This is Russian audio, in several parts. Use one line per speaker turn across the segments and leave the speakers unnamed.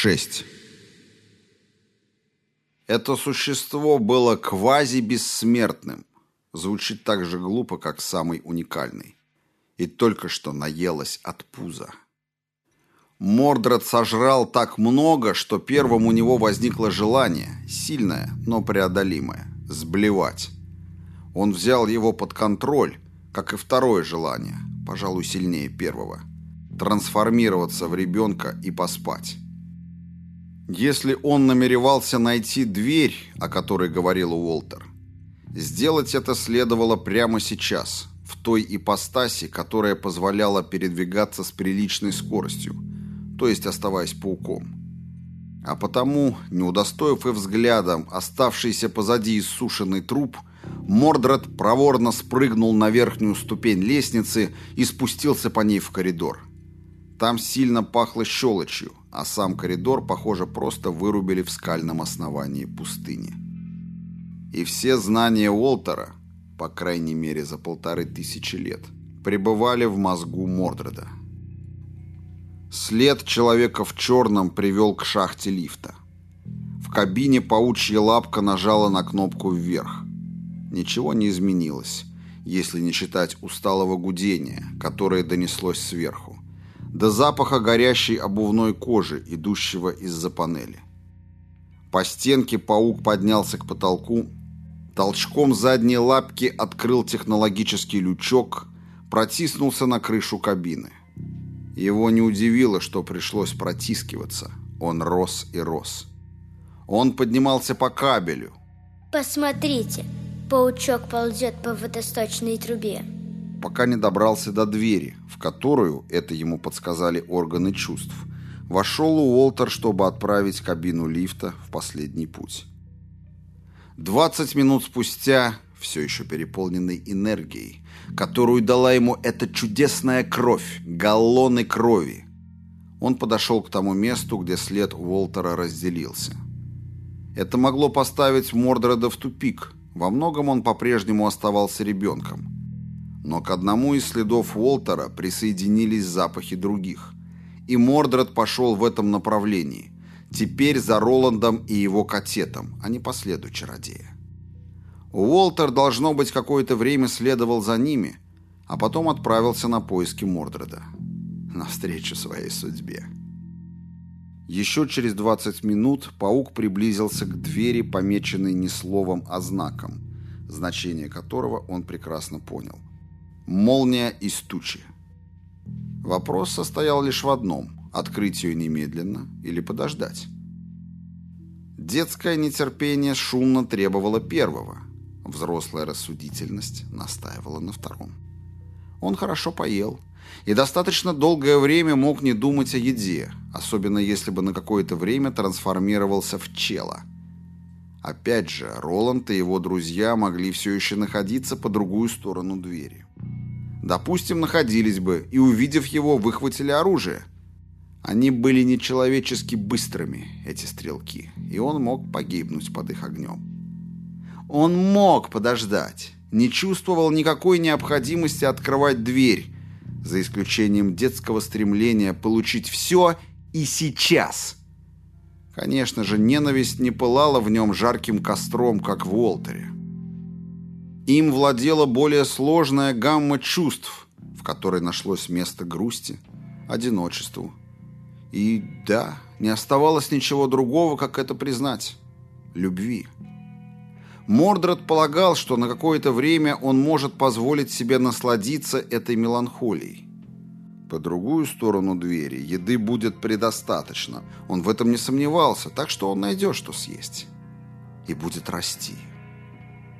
6. Это существо было квази-бессмертным. Звучит так же глупо, как самый уникальный. И только что наелось от пуза. Мордред сожрал так много, что первым у него возникло желание, сильное, но преодолимое, сблевать. Он взял его под контроль, как и второе желание, пожалуй, сильнее первого – трансформироваться в ребенка и поспать. Если он намеревался найти дверь, о которой говорил Уолтер, сделать это следовало прямо сейчас, в той ипостаси, которая позволяла передвигаться с приличной скоростью, то есть оставаясь пауком. А потому, не удостоив и взглядом оставшийся позади иссушенный труп, Мордред проворно спрыгнул на верхнюю ступень лестницы и спустился по ней в коридор. Там сильно пахло щелочью, а сам коридор, похоже, просто вырубили в скальном основании пустыни. И все знания Уолтера, по крайней мере за полторы тысячи лет, пребывали в мозгу Мордреда. След человека в черном привел к шахте лифта. В кабине паучья лапка нажала на кнопку вверх. Ничего не изменилось, если не считать усталого гудения, которое донеслось сверху до запаха горящей обувной кожи, идущего из-за панели. По стенке паук поднялся к потолку, толчком задней лапки открыл технологический лючок, протиснулся на крышу кабины. Его не удивило, что пришлось протискиваться. Он рос и рос. Он поднимался по кабелю.
Посмотрите, паучок ползет по водосточной трубе
пока не добрался до двери, в которую, это ему подсказали органы чувств, вошел Уолтер, чтобы отправить кабину лифта в последний путь. Двадцать минут спустя, все еще переполненный энергией, которую дала ему эта чудесная кровь, галлоны крови, он подошел к тому месту, где след Уолтера разделился. Это могло поставить Мордреда в тупик. Во многом он по-прежнему оставался ребенком. Но к одному из следов Уолтера присоединились запахи других. И Мордред пошел в этом направлении. Теперь за Роландом и его котетом, а не по следу чародея. Уолтер, должно быть, какое-то время следовал за ними, а потом отправился на поиски Мордреда. Навстречу своей судьбе. Еще через 20 минут паук приблизился к двери, помеченной не словом, а знаком, значение которого он прекрасно понял. Молния из тучи. Вопрос состоял лишь в одном – открыть ее немедленно или подождать. Детское нетерпение шумно требовало первого. Взрослая рассудительность настаивала на втором. Он хорошо поел и достаточно долгое время мог не думать о еде, особенно если бы на какое-то время трансформировался в чела. Опять же, Роланд и его друзья могли все еще находиться по другую сторону двери. Допустим, находились бы и, увидев его, выхватили оружие. Они были нечеловечески быстрыми, эти стрелки, и он мог погибнуть под их огнем. Он мог подождать, не чувствовал никакой необходимости открывать дверь, за исключением детского стремления получить все и сейчас. Конечно же, ненависть не пылала в нем жарким костром, как в Уолтере. Им владела более сложная гамма чувств, в которой нашлось место грусти, одиночеству. И да, не оставалось ничего другого, как это признать. Любви. Мордред полагал, что на какое-то время он может позволить себе насладиться этой меланхолией. По другую сторону двери еды будет предостаточно. Он в этом не сомневался, так что он найдет, что съесть. И будет расти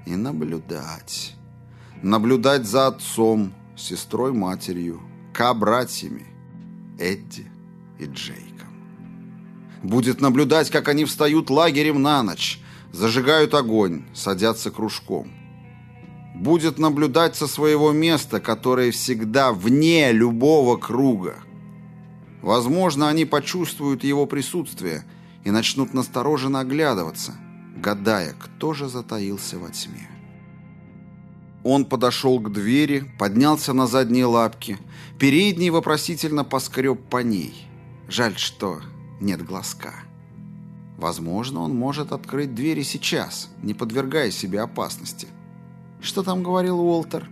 и наблюдать. Наблюдать за отцом, сестрой, матерью, К-братьями, Эдди и Джейком. Будет наблюдать, как они встают лагерем на ночь, зажигают огонь, садятся кружком. Будет наблюдать со своего места, которое всегда вне любого круга. Возможно, они почувствуют его присутствие и начнут настороженно оглядываться – гадая, кто же затаился во тьме. Он подошел к двери, поднялся на задние лапки, передний вопросительно поскреб по ней. Жаль, что нет глазка. Возможно, он может открыть двери сейчас, не подвергая себе опасности. Что там говорил Уолтер?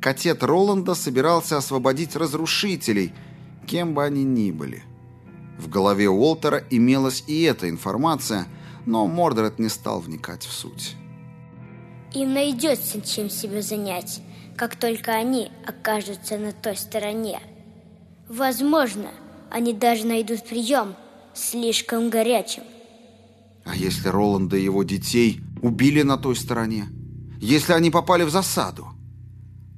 Котет Роланда собирался освободить разрушителей, кем бы они ни были. В голове Уолтера имелась и эта информация, но Мордред не стал вникать в суть.
Им найдется чем себя занять, как только они окажутся на той стороне. Возможно, они даже найдут прием слишком горячим.
А если Роланда и его детей убили на той стороне? Если они попали в засаду?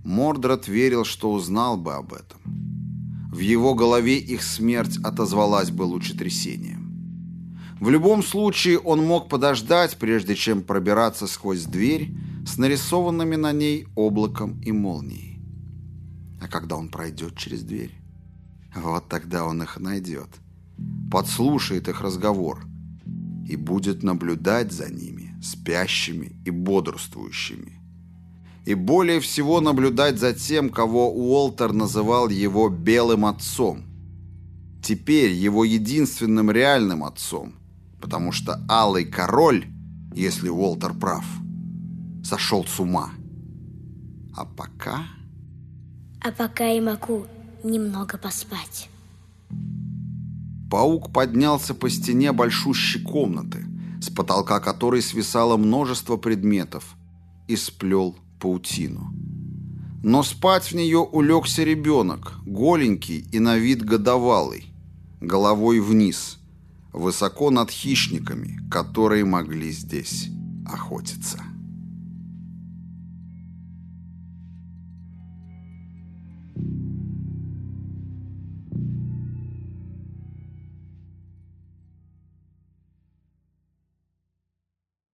Мордред верил, что узнал бы об этом. В его голове их смерть отозвалась бы лучетрясением. В любом случае он мог подождать, прежде чем пробираться сквозь дверь с нарисованными на ней облаком и молнией. А когда он пройдет через дверь? Вот тогда он их найдет, подслушает их разговор и будет наблюдать за ними, спящими и бодрствующими и более всего наблюдать за тем, кого Уолтер называл его «белым отцом». Теперь его единственным реальным отцом, потому что Алый Король, если Уолтер прав, сошел с ума. А пока...
А пока я могу немного поспать.
Паук поднялся по стене большущей комнаты, с потолка которой свисало множество предметов, и сплел паутину. Но спать в нее улегся ребенок, голенький и на вид годовалый, головой вниз, высоко над хищниками, которые могли здесь охотиться.